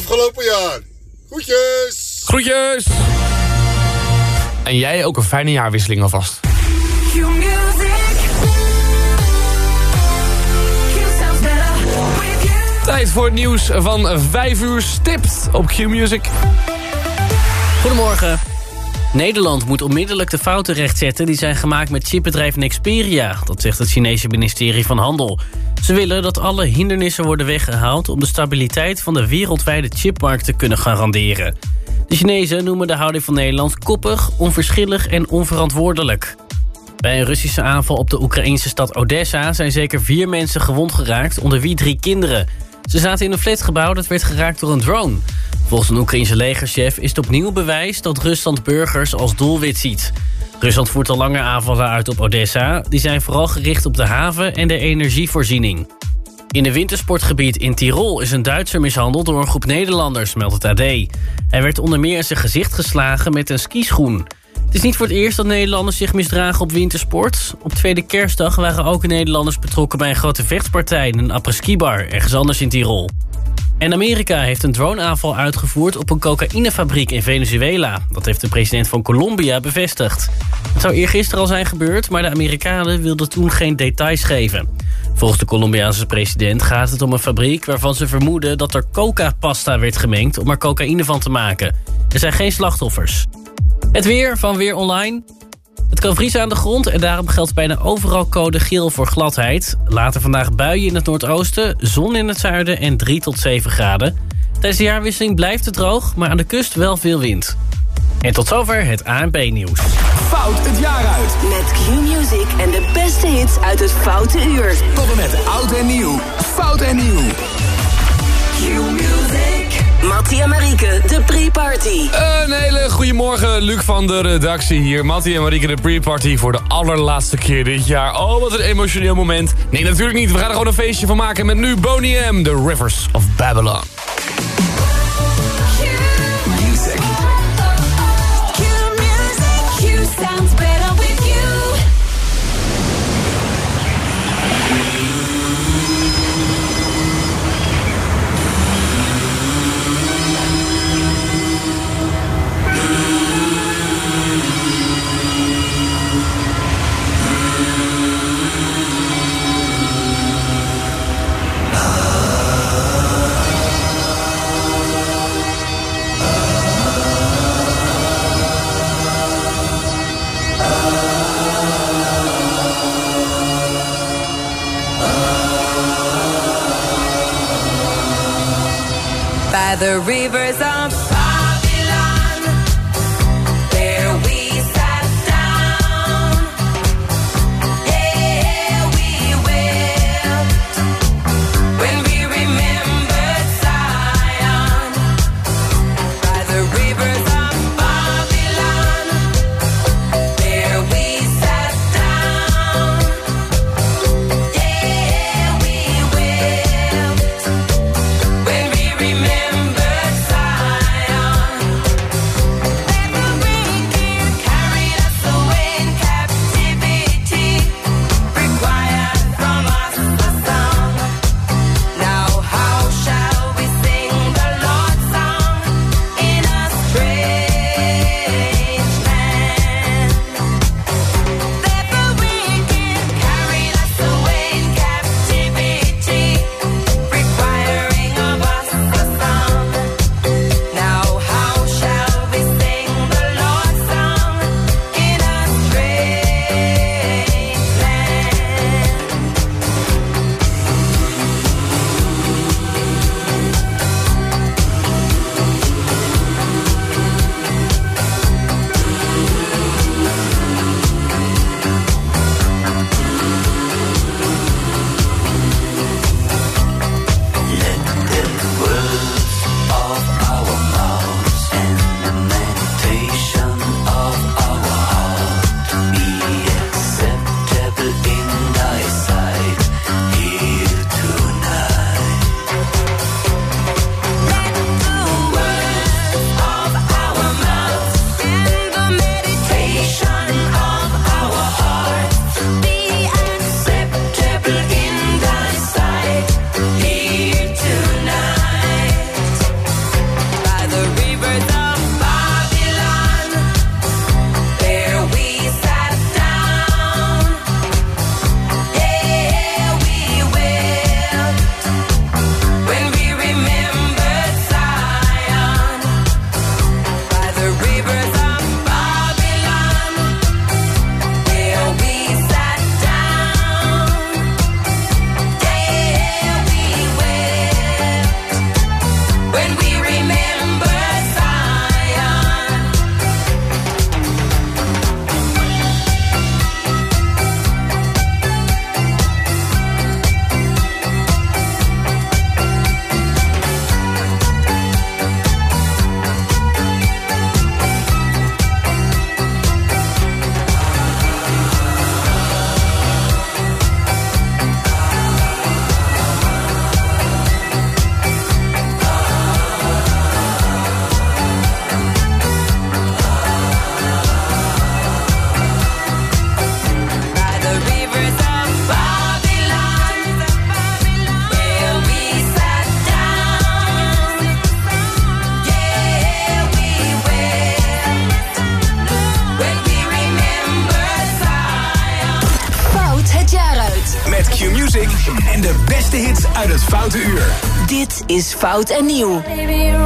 afgelopen jaar. Groetjes! Groetjes! En jij ook een fijne jaarwisseling alvast. Tijd voor het nieuws van 5 uur stipt op Q-Music. Goedemorgen. Nederland moet onmiddellijk de fouten rechtzetten... die zijn gemaakt met chipbedrijf Nexperia. Dat zegt het Chinese ministerie van Handel. Ze willen dat alle hindernissen worden weggehaald... om de stabiliteit van de wereldwijde chipmarkt te kunnen garanderen. De Chinezen noemen de houding van Nederland koppig, onverschillig en onverantwoordelijk. Bij een Russische aanval op de Oekraïnse stad Odessa... zijn zeker vier mensen gewond geraakt, onder wie drie kinderen. Ze zaten in een flatgebouw dat werd geraakt door een drone. Volgens een Oekraïnse legerchef is het opnieuw bewijs... dat Rusland burgers als doelwit ziet. Rusland voert al lange aanvallen uit op Odessa. Die zijn vooral gericht op de haven en de energievoorziening. In een wintersportgebied in Tirol is een Duitser mishandeld door een groep Nederlanders, meldt het AD. Hij werd onder meer in zijn gezicht geslagen met een skischoen. Het is niet voor het eerst dat Nederlanders zich misdragen op wintersport. Op tweede kerstdag waren ook Nederlanders betrokken bij een grote vechtpartij... in een apres-ski-bar, ergens anders in Tirol. En Amerika heeft een droneaanval uitgevoerd op een cocaïnefabriek in Venezuela. Dat heeft de president van Colombia bevestigd. Het zou eergisteren al zijn gebeurd, maar de Amerikanen wilden toen geen details geven. Volgens de Colombiaanse president gaat het om een fabriek waarvan ze vermoeden dat er coca-pasta werd gemengd om er cocaïne van te maken. Er zijn geen slachtoffers. Het weer van Weer Online. Het kan vriezen aan de grond en daarom geldt bijna overal code geel voor gladheid. Later vandaag buien in het noordoosten, zon in het zuiden en 3 tot 7 graden. Tijdens de jaarwisseling blijft het droog, maar aan de kust wel veel wind. En tot zover het ANP-nieuws. Fout het jaar uit. Met Q-Music en de beste hits uit het Foute Uur. Tot en met oud en nieuw. Fout en nieuw. Mattie en Marieke, de pre-party. Een hele goede morgen, Luc van de redactie hier. Mattie en Marieke, de pre-party voor de allerlaatste keer dit jaar. Oh, wat een emotioneel moment. Nee, natuurlijk niet. We gaan er gewoon een feestje van maken met nu Boney M, The Rivers of Babylon. Is Fout en Nieuw.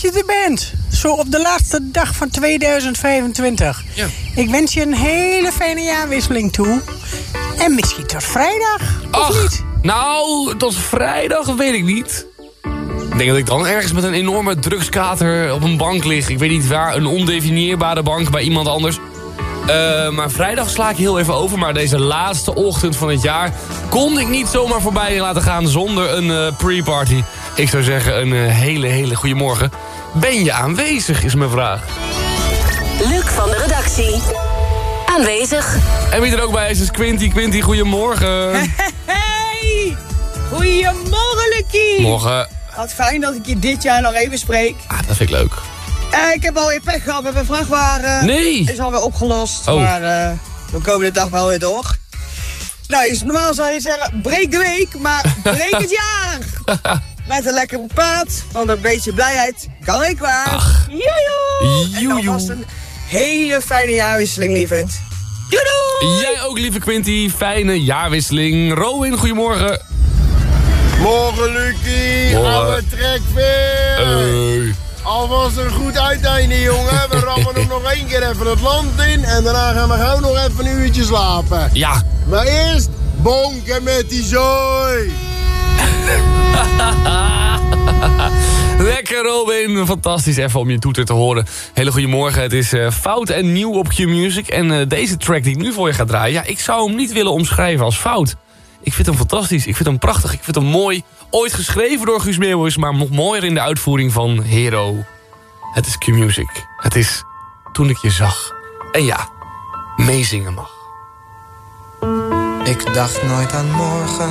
Dat je er bent. Zo op de laatste dag van 2025. Ja. Ik wens je een hele fijne jaarwisseling toe. En misschien tot vrijdag, of niet? nou, tot vrijdag weet ik niet. Ik denk dat ik dan ergens met een enorme drugskater op een bank lig. Ik weet niet waar, een ondefinieerbare bank bij iemand anders. Eh, maar vrijdag sla ik heel even over. Maar deze laatste ochtend van het jaar kon ik niet zomaar voorbij laten gaan zonder een eh, pre-party. Ik zou zeggen een eh, hele, hele goede morgen. Ben je aanwezig, is mijn vraag. Luc van de redactie. Aanwezig. En wie er ook bij is, is Quinty. Quinty, goedemorgen. Hey! Goedemorgen, Lucie! Morgen. Wat fijn dat ik je dit jaar nog even spreek. Ah, dat vind ik leuk. Eh, ik heb alweer pech gehad met mijn vrachtwagen. Nee. Is alweer opgelost, Oh. maar eh, we komen de dag wel weer door. Nou, normaal zou je zeggen, breek de week, maar breek het jaar! Met een lekker paard, want een beetje blijheid kan ik waar. Ach. Joejoe! En Joejoe. alvast een hele fijne jaarwisseling, lieverd. Doei doei! Jij ook, lieve Quinty. Fijne jaarwisseling. Rowan, goedemorgen. Morgen, Lucie. Morgen. Oude trekveer. Hey. Alvast een goed uiteinde, jongen. We rammen hem nog één keer even het land in. En daarna gaan we gauw nog even een uurtje slapen. Ja, Maar eerst bonken met die zooi. Lekker Robin, fantastisch even om je toeter te horen. Hele goede morgen, het is eh, fout en nieuw op Q-Music. En eh, deze track die ik nu voor je ga draaien... ja, ik zou hem niet willen omschrijven als fout. Ik vind hem fantastisch, ik vind hem prachtig, ik vind hem mooi. Ooit geschreven door Guus Meeuwis, maar nog mooier in de uitvoering van Hero. Het is Q-Music, het is Toen ik je zag. En ja, meezingen mag. Ik dacht nooit aan morgen,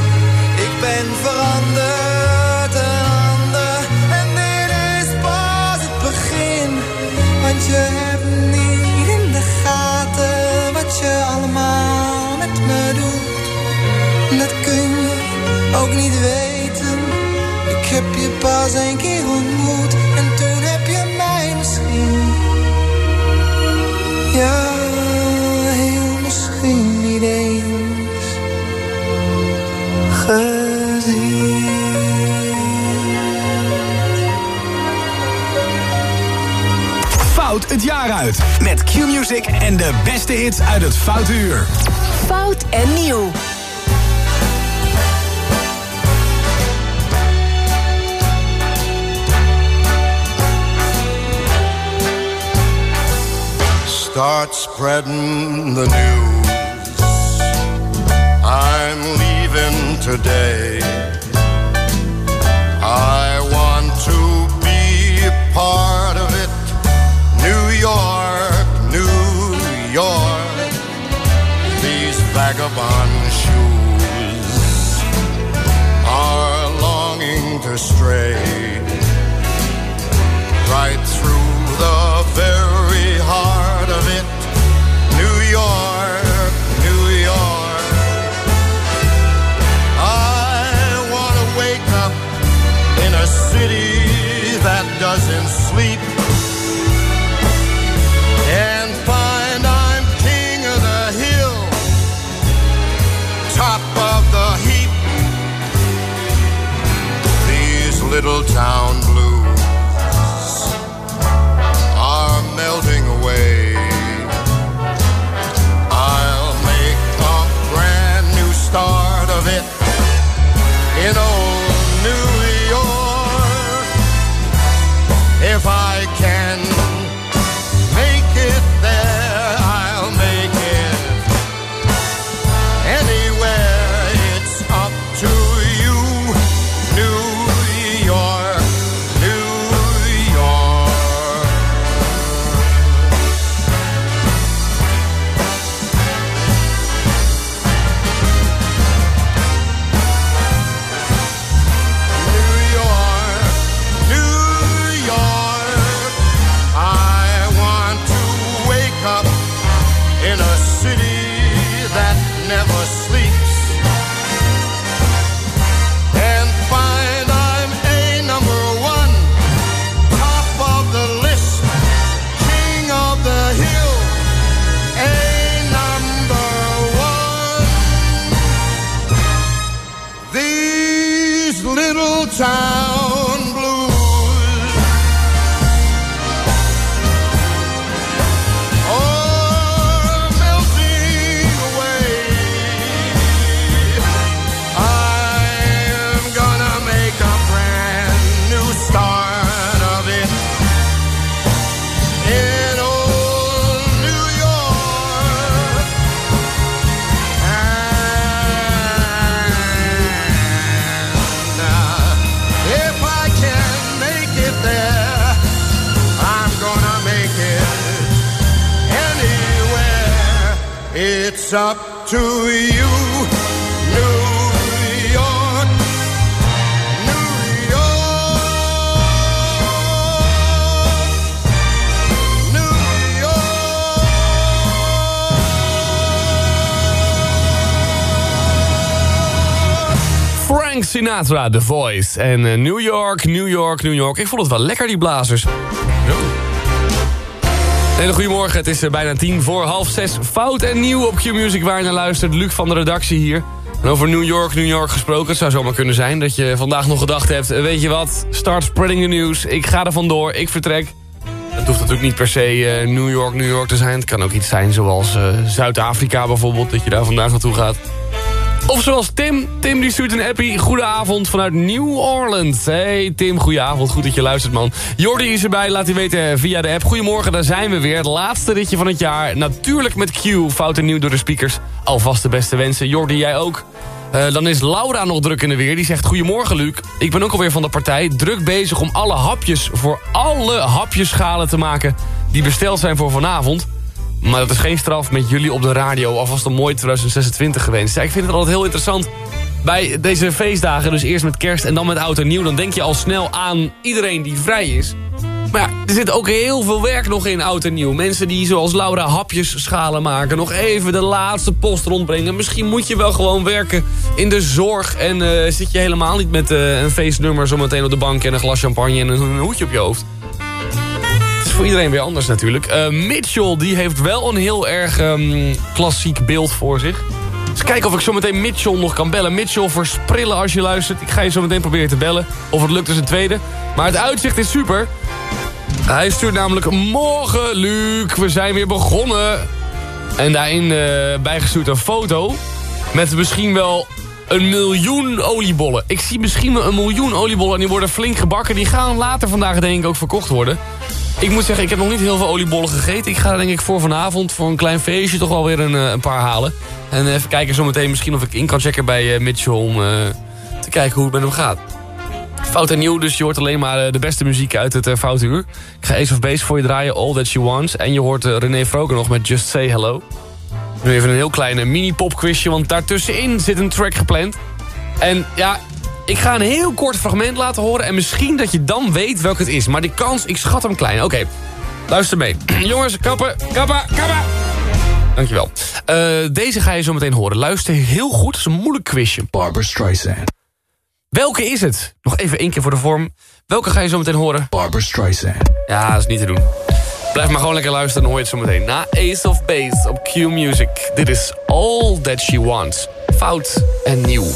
Ik ben veranderd, een ander, en dit is pas het begin. Want je hebt niet in de gaten wat je allemaal met me doet. Dat kun je ook niet weten. Ik heb je pas een keer ontmoet 100. Met Q-Music en de beste hits uit het Foute Uur. Fout en nieuw. Start spreading the news. I'm leaving today. I want to be part of it. New York. Vagabond shoes are longing to stray right through the very heart of it. New York, New York. I want to wake up in a city that doesn't sleep little town Sinatra, The Voice. En eh, New York, New York, New York. Ik vond het wel lekker, die blazers. Hele goedemorgen, het is eh, bijna tien voor half zes. Fout en nieuw op Q-Music waar naar luistert. Luc van de redactie hier. En over New York, New York gesproken. Het zou zomaar kunnen zijn dat je vandaag nog gedacht hebt... eh, weet je wat, start spreading the news. Ik ga er vandoor, ik vertrek. Het hoeft natuurlijk niet per se New York, New York te zijn. Het kan ook iets zijn zoals Zuid-Afrika bijvoorbeeld... dat je daar vandaag naartoe gaat. Of zoals Tim. Tim die stuurt een appie. Goedenavond vanuit New Orleans. Hey Tim, goedenavond. Goed dat je luistert, man. Jordi is erbij. Laat hij weten via de app. Goedemorgen, daar zijn we weer. Het laatste ritje van het jaar. Natuurlijk met Q. Fout en nieuw door de speakers. Alvast de beste wensen. Jordi, jij ook. Eh, dan is Laura nog druk in de weer. Die zegt, goedemorgen Luc. Ik ben ook alweer van de partij. Druk bezig om alle hapjes voor alle hapjeschalen te maken... die besteld zijn voor vanavond. Maar dat is geen straf met jullie op de radio. Alvast een mooi 2026 gewenst. Ja, ik vind het altijd heel interessant. Bij deze feestdagen, dus eerst met kerst en dan met oud en nieuw... dan denk je al snel aan iedereen die vrij is. Maar ja, er zit ook heel veel werk nog in oud en nieuw. Mensen die zoals Laura hapjes schalen maken. Nog even de laatste post rondbrengen. Misschien moet je wel gewoon werken in de zorg. En eh, zit je helemaal niet met eh, een feestnummer zometeen op de bank... en een glas champagne en een hoedje op je hoofd. Iedereen weer anders natuurlijk. Eh, Mitchell die heeft wel een heel erg ehm, klassiek beeld voor zich. Dus kijken of ik zo meteen Mitchell nog kan bellen. Mitchell, versprillen als je luistert. Ik ga je zo meteen proberen te bellen. Of het lukt is een tweede. Maar het uitzicht is super. Hij stuurt namelijk morgen, Luc, we zijn weer begonnen. En daarin eh bijgestuurd een foto met misschien wel een miljoen oliebollen. Ik zie misschien een miljoen oliebollen en die worden flink gebakken. Die gaan later vandaag denk ik ook verkocht worden. Ik moet zeggen, ik heb nog niet heel veel oliebollen gegeten. Ik ga denk ik voor vanavond, voor een klein feestje, toch wel weer een, eh, een paar halen. En even kijken zometeen misschien of ik in kan checken bij eh, Mitchell om eh, te kijken hoe het met hem gaat. Fout en nieuw, dus je hoort alleen maar de beste muziek uit het Foutuur. Ik ga Ace of Base voor je draaien, All That She Wants. En je hoort René Vroger nog met Just Say Hello. Nu even een heel klein mini-pop quizje, want daartussenin zit een track gepland. En ja, ik ga een heel kort fragment laten horen... en misschien dat je dan weet welk het is. Maar die kans, ik schat hem klein. Oké, luister mee. Jongens, kappen, kappen, kappen. Dankjewel. Uh, deze ga je zo meteen horen. Luister heel goed, het is een moeilijk quizje. Barbara Streisand. Welke is het? Nog even één keer voor de vorm. Welke ga je zo meteen horen? Barbara Streisand. Ja, dat is niet te doen. Blijf maar gewoon lekker luisteren, dan hoor zo meteen. Na Ace of Base op Q Music. Dit is All That She Wants. Fout en nieuw.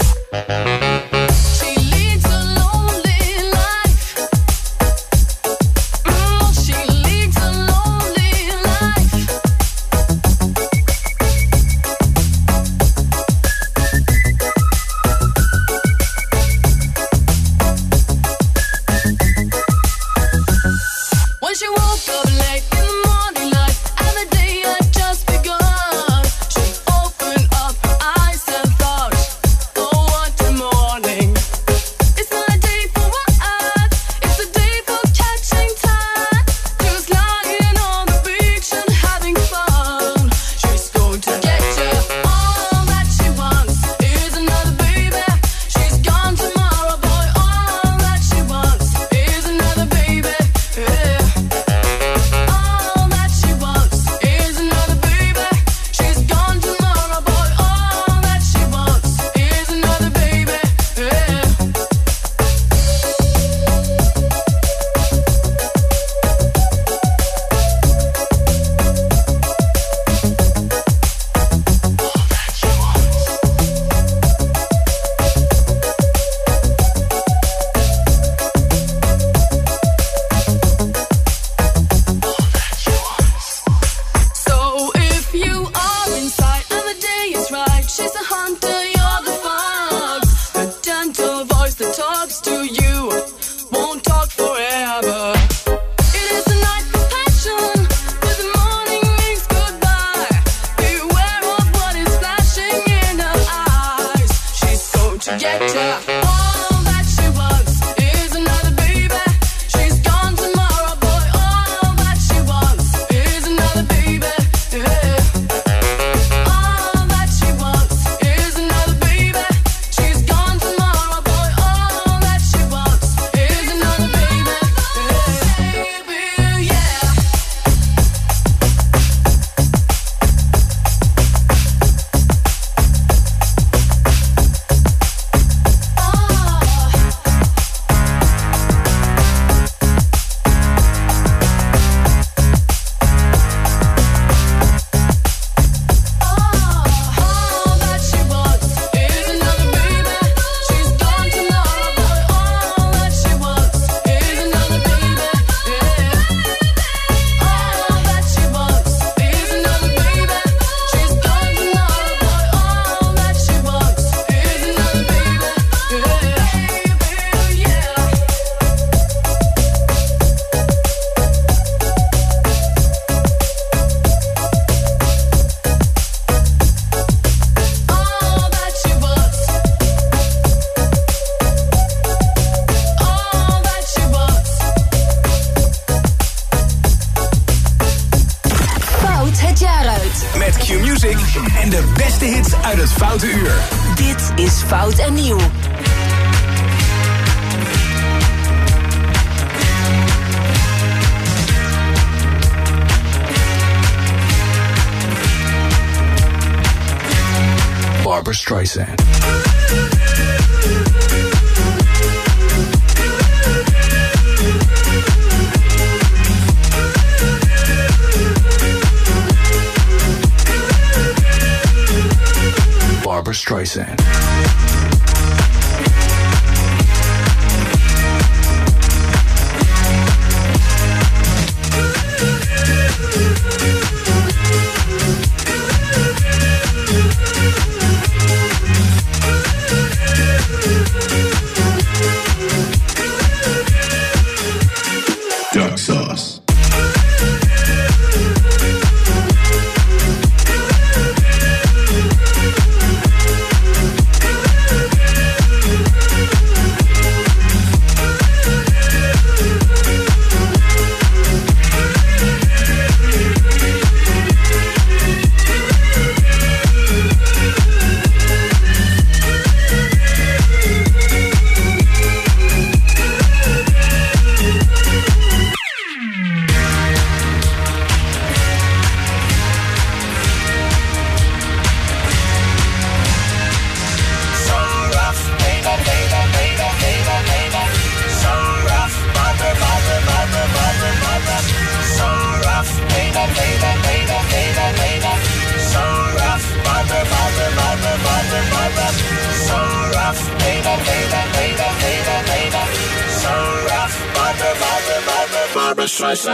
Fout en nieuw. Barbara Streisand. let's.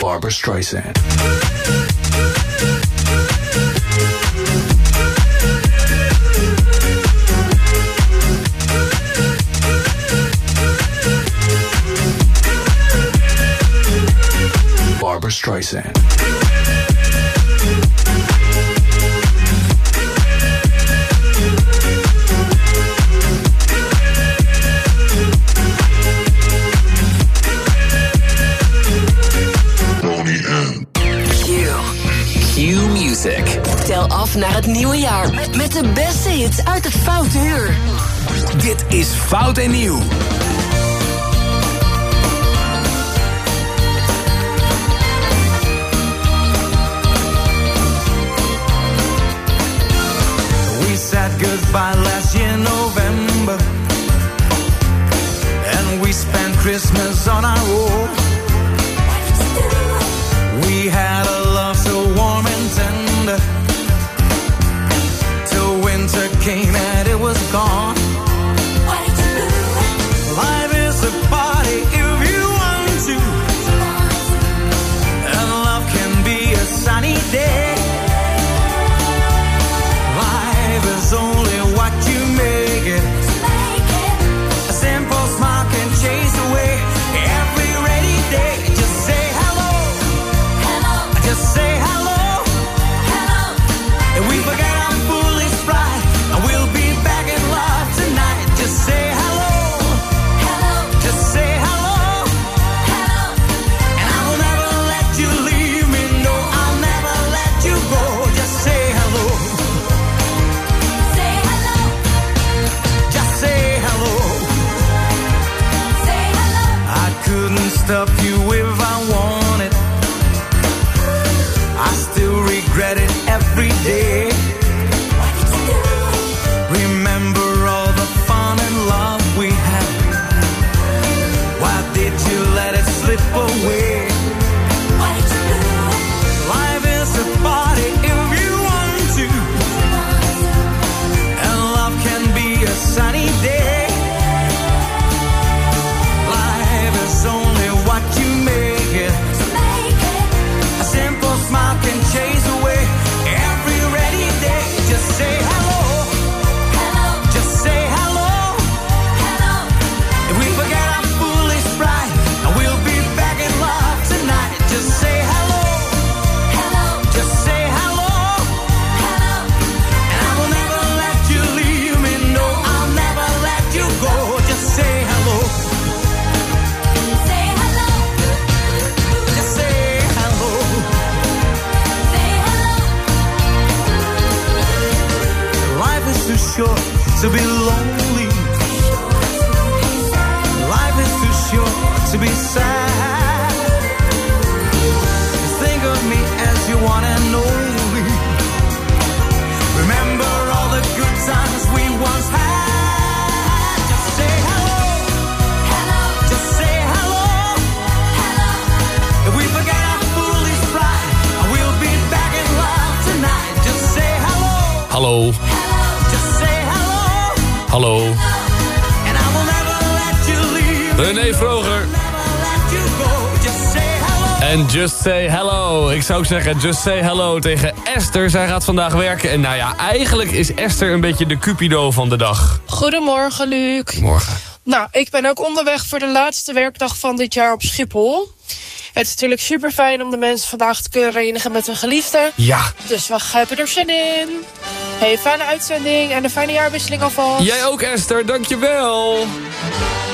Barbara Streisand. Barbara Streisand. Q Music. Tel af naar het nieuwe jaar met de beste hits uit het Foute Uur. Dit is Fout en Nieuw. goodbye last year November, and we spent Christmas on our own. Hey Vroger. En Just Say Hello. Ik zou ook zeggen Just Say Hello tegen Esther. Zij gaat vandaag werken. En nou ja, eigenlijk is Esther een beetje de cupido van de dag. Goedemorgen, Luc. Morgen. Nou, ik ben ook onderweg voor de laatste werkdag van dit jaar op Schiphol. Het is natuurlijk super fijn om de mensen vandaag te kunnen reinigen met hun geliefde. Ja. Dus we hebben er zin in. Hey, fijne uitzending en een fijne jaarwisseling alvast. Jij ook, Esther. Dankjewel. je wel.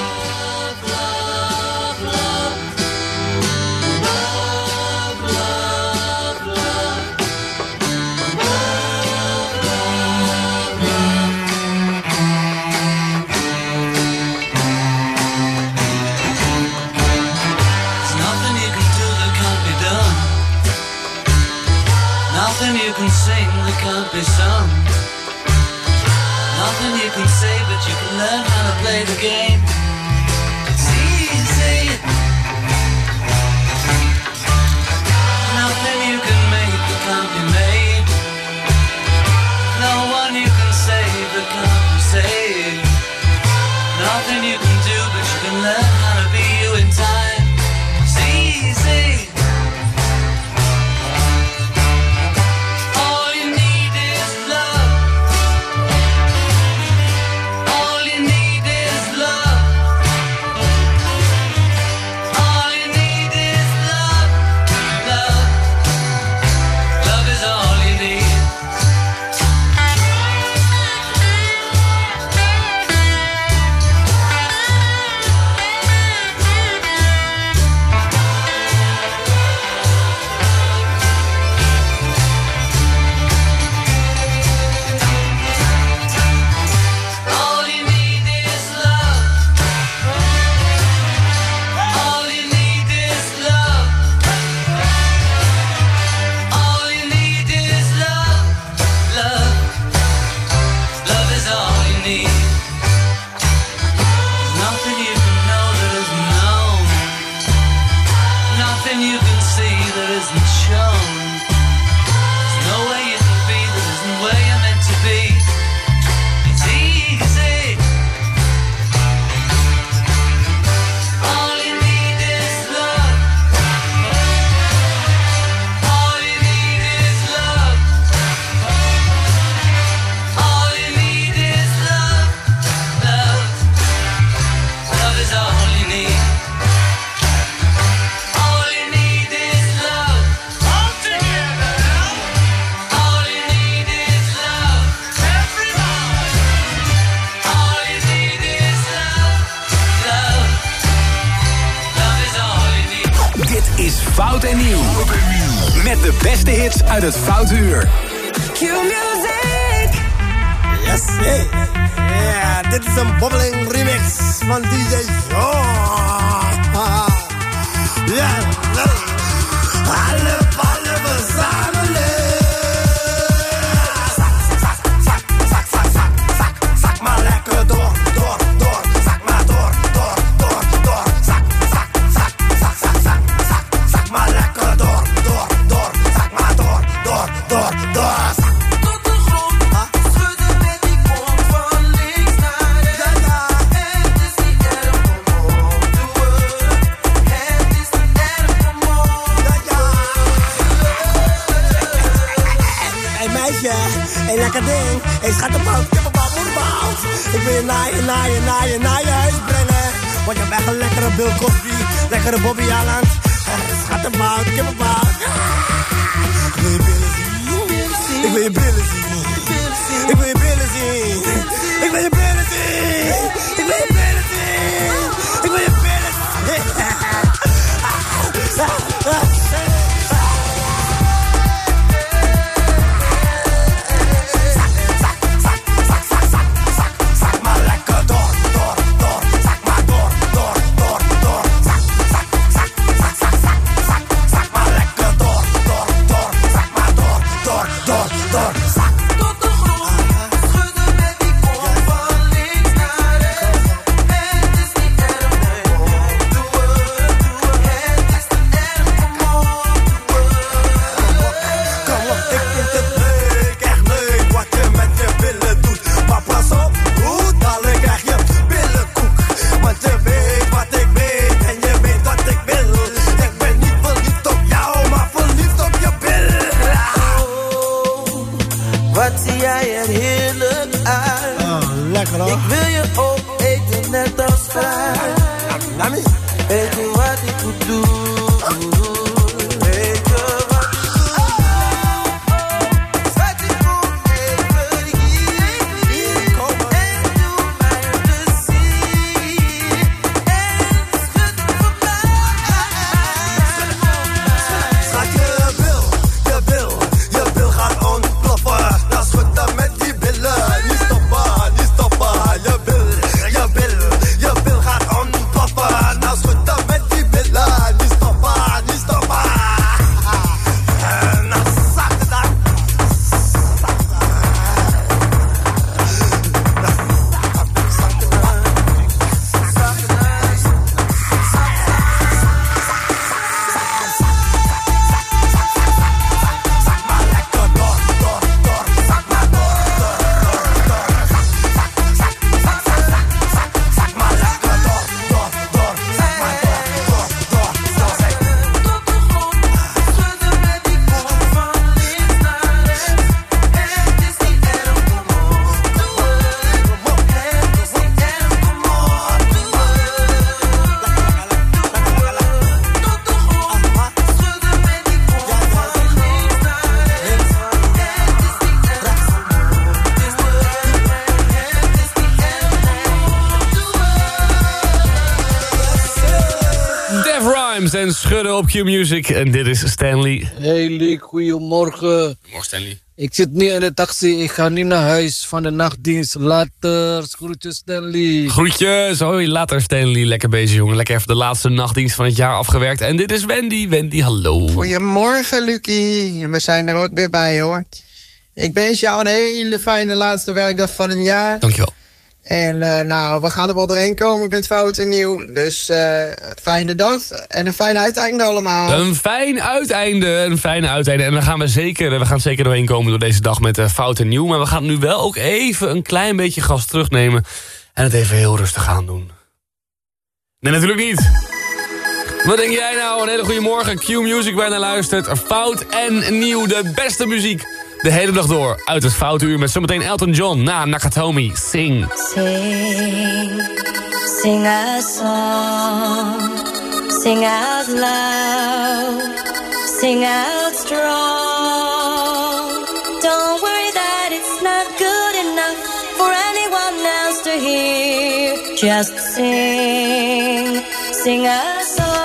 Op Q-Music. En dit is Stanley. Hey Liek, goedemorgen. Goedemorgen Stanley. Ik zit nu in de taxi, ik ga nu naar huis van de nachtdienst. Later, groetjes Stanley. Groetjes. Hoi, later Stanley. Lekker bezig jongen. Lekker even de laatste nachtdienst van het jaar afgewerkt. En dit is Wendy. Wendy, hallo. Goedemorgen, Lucie. We zijn er ook weer bij, hoor. Ik wens jou een hele fijne laatste werkdag van het jaar. Dankjewel. En eh, nou, we gaan er wel doorheen komen met fout en nieuw. Dus eh, fijne dag en een fijn uiteinde allemaal. Een fijn uiteinde, een fijne uiteinde. En dan gaan we zeker, we gaan zeker doorheen komen door deze dag met uh, fout en nieuw. Maar we gaan nu wel ook even een klein beetje gas terugnemen. En het even heel rustig aan doen. Nee, natuurlijk niet. Wat denk jij nou? Een hele goede morgen. Q-Music waar je naar luistert. Fout en nieuw, de beste muziek. De hele dag door. Uit het Foute Uur met zometeen Elton John na Nakatomi. Sing. Sing, sing a song, sing out loud, sing out strong. Don't worry that it's not good enough for anyone else to hear. Just sing, sing a song.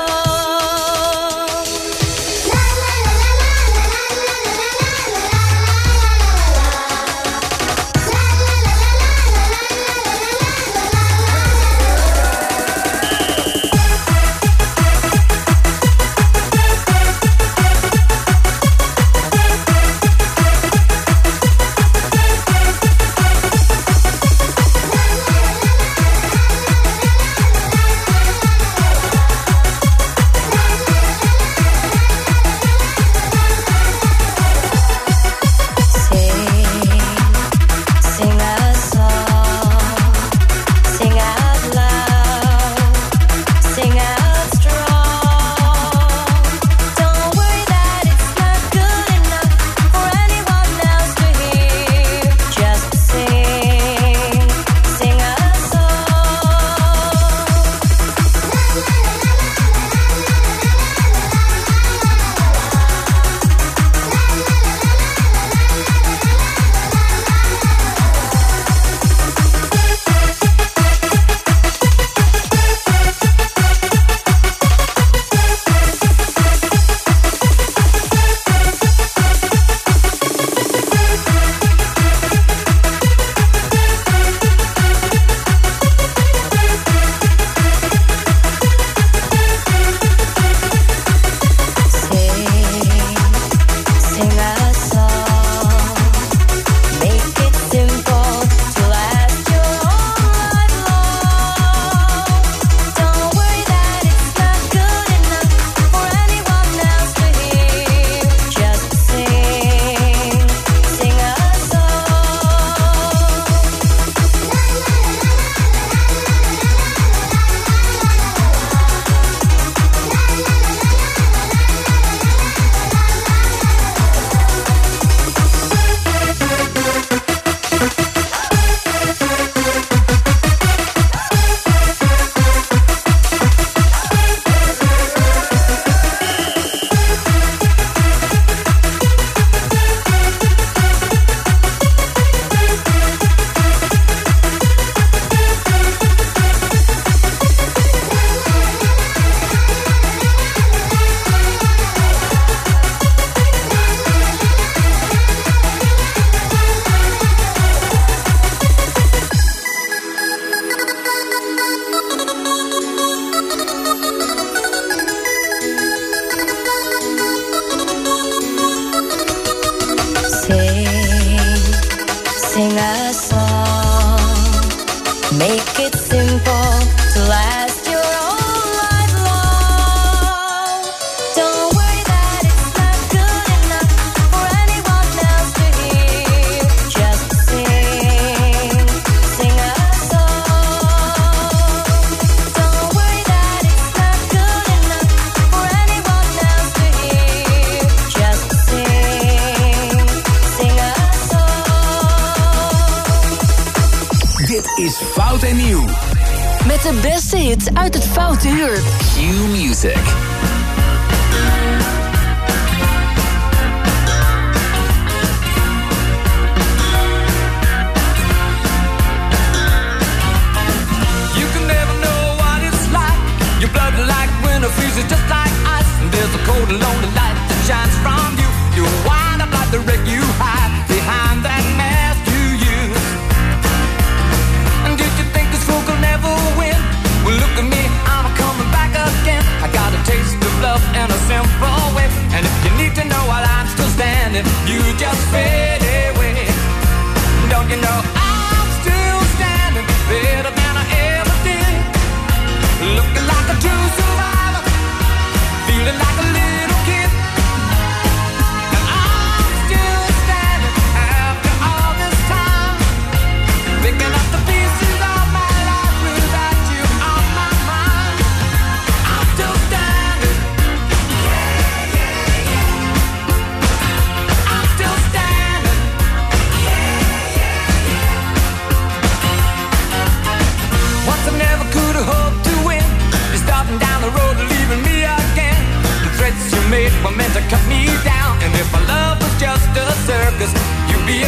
Make it simple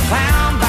found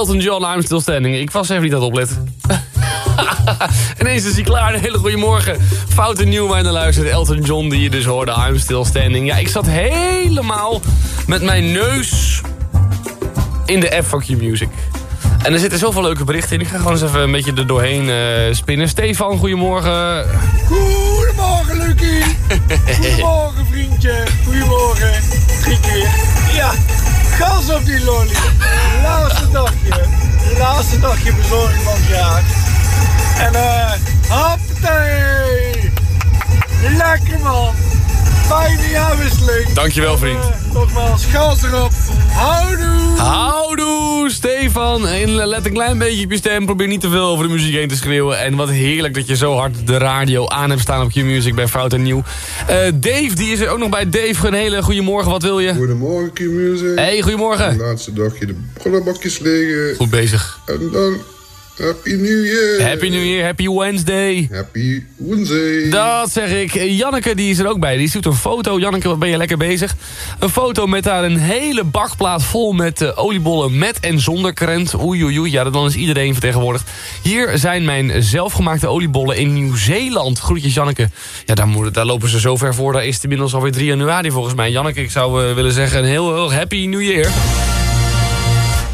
Elton John, I'm still standing. Ik was even niet aan het opletten. Ineens is hij klaar. Een hele goede morgen. Fout en nieuw naar luistert. Elton John die je dus hoorde. I'm still standing. Ja, ik zat helemaal met mijn neus in de app van Q-Music. En er zitten zoveel leuke berichten in. Ik ga gewoon eens even een beetje er doorheen eh, spinnen. Stefan, goedemorgen. Goedemorgen, Lucie. Goedemorgen, vriendje. Goedemorgen. Drie keer. Ja, gas op die lolly. Laatste dagje. Laatste dagje bezorging van het jaar. En eh, hoppatee. Lekker man. Fijne jaarwisseling. Dankjewel, vriend. Eh, nogmaals, gas erop. Houdoe. Houdoe, Stefan. En let een klein beetje op je stem. Probeer niet te veel over de muziek heen te schreeuwen. En wat heerlijk dat je zo hard de radio aan hebt staan op Q-Music bij Fout en Nieuw. Eh, Dave, die is er ook nog bij. Dave, een hele goede morgen. Wat wil je? Goedemorgen, Q-Music. Hey, goedemorgen. Laatste dagje de prullenbakjes liggen. Goed bezig. En dan Happy New Year. Happy New Year, Happy Wednesday. Happy Wednesday. Dat zeg ik. Janneke die is er ook bij. Die zoekt een foto. Janneke, wat ben je lekker bezig? Een foto met daar een hele bakplaat vol met eh, oliebollen met en zonder krent. Oei, oei, oei. Ja, dan is iedereen vertegenwoordigd. Hier zijn mijn zelfgemaakte oliebollen in Nieuw-Zeeland. Groetjes, Janneke. Ja, daar, moet, daar lopen ze zo ver voor. Daar is het inmiddels alweer 3 januari volgens mij. Janneke, ik zou eh, willen zeggen een heel, heel happy New Year.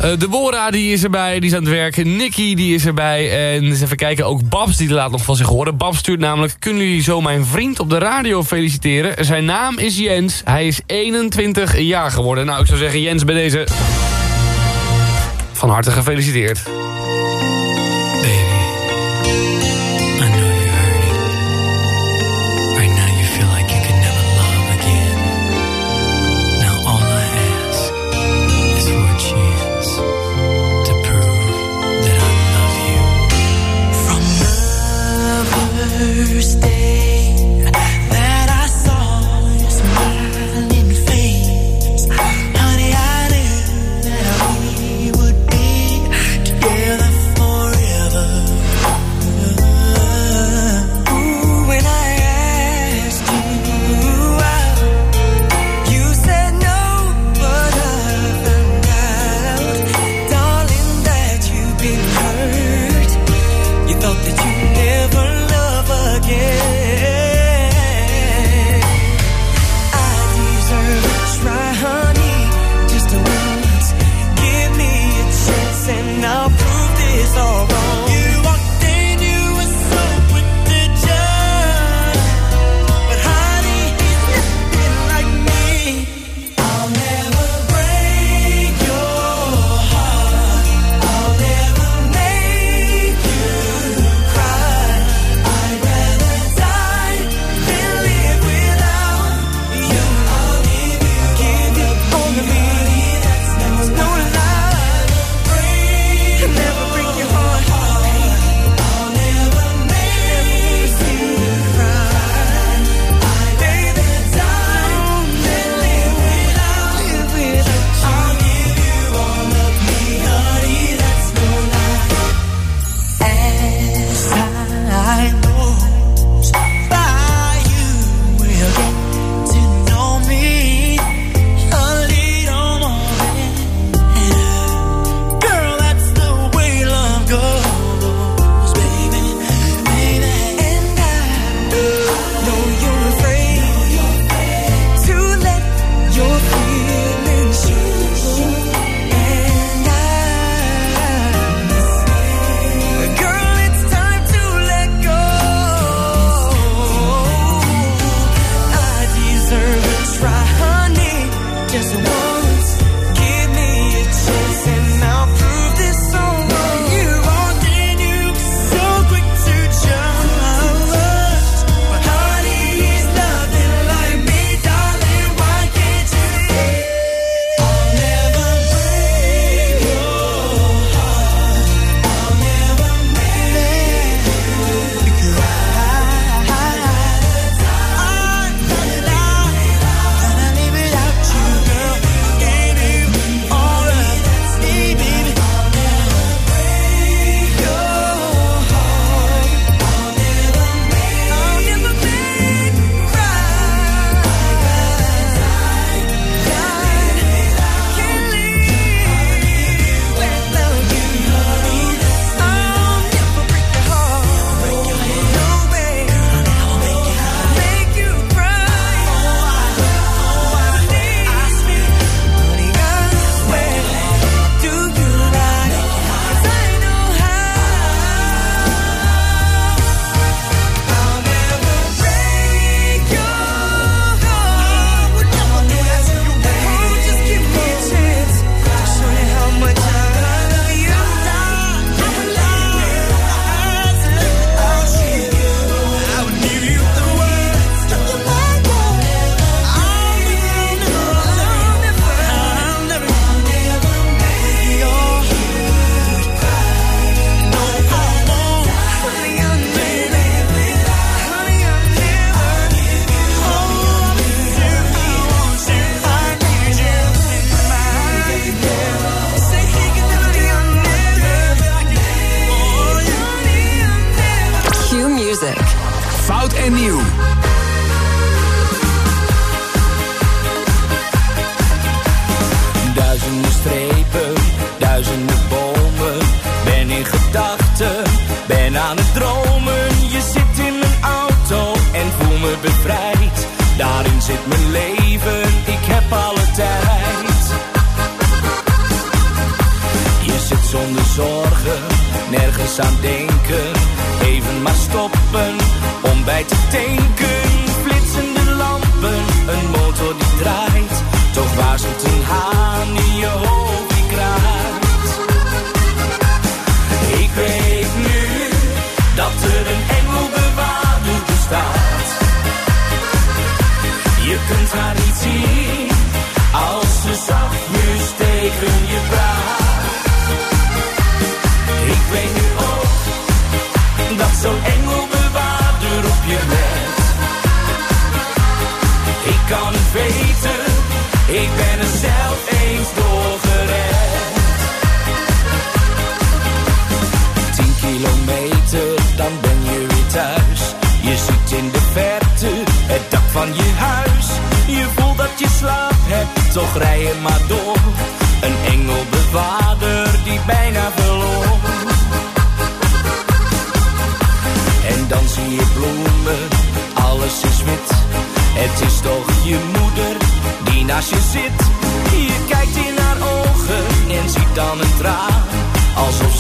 Uh, Deborah die is erbij, die is aan het werk. Nicky die is erbij. En eens even kijken, ook Babs die laat nog van zich horen. Babs stuurt namelijk, kunnen jullie zo mijn vriend op de radio feliciteren? Zijn naam is Jens, hij is 21 jaar geworden. Nou, ik zou zeggen Jens bij deze... Van harte gefeliciteerd. The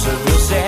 Alsof ze wil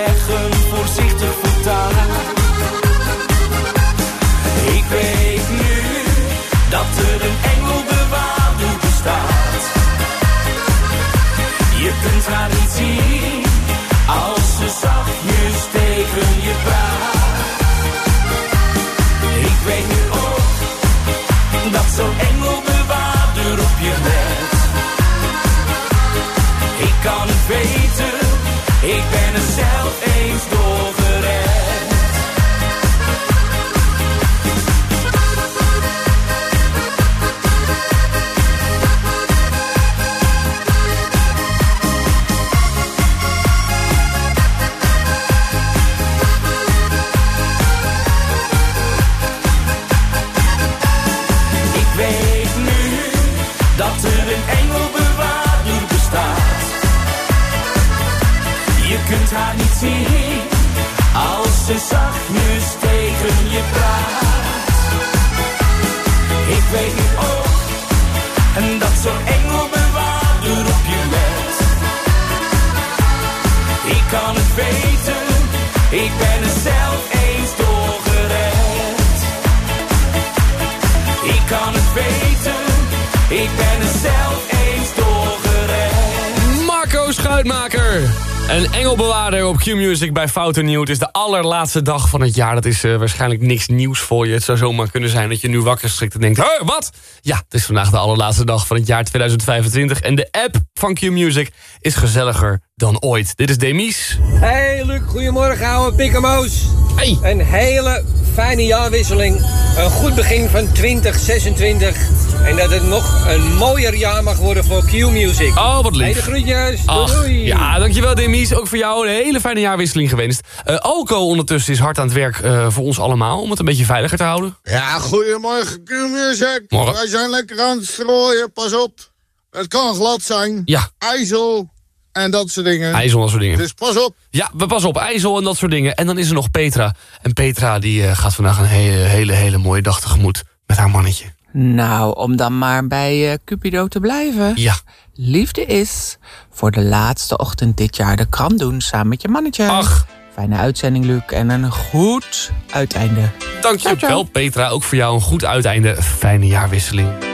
Q-Music bij Fouten Nieuw. Het is de allerlaatste dag van het jaar. Dat is eh, waarschijnlijk niks nieuws voor je. Het zou zomaar kunnen zijn dat je nu wakker schrikt en denkt... Wat? Ja, het is vandaag de allerlaatste dag van het jaar 2025. En de app van Q-Music is gezelliger dan ooit. Dit is Demies. Hey Luc, goedemorgen ouwe pikkemoos. Hey. Een hele fijne jaarwisseling. Een goed begin van 2026. En dat het nog een mooier jaar mag worden voor Q-Music. Oh, wat lief. Hey, de groetjes. Doei, Ach, doei. ja, dankjewel Demies. Ook voor jou een hele fijne jaarwisseling gewenst. Eh Alco ondertussen is hard aan het werk eh, voor ons allemaal... om het een beetje veiliger te houden. Ja, goedemorgen, Q-Music. Morgen. Wij zijn lekker aan het strooien, pas op. Het kan glad zijn. Ja. IJssel en dat soort dingen. IJssel en dat soort dingen. Dus pas op. Ja, we passen op IJssel en dat soort dingen. En dan is er nog Petra. En Petra die eh, gaat vandaag een hele, hele, hele mooie dag tegemoet met haar mannetje. Nou, om dan maar bij eh, Cupido te blijven. Ja. Liefde is voor de laatste ochtend dit jaar de krant doen samen met je mannetje. Ach. Fijne uitzending, Luc. En een goed uiteinde. Dankjewel Petra, ook voor jou een goed uiteinde. Fijne jaarwisseling.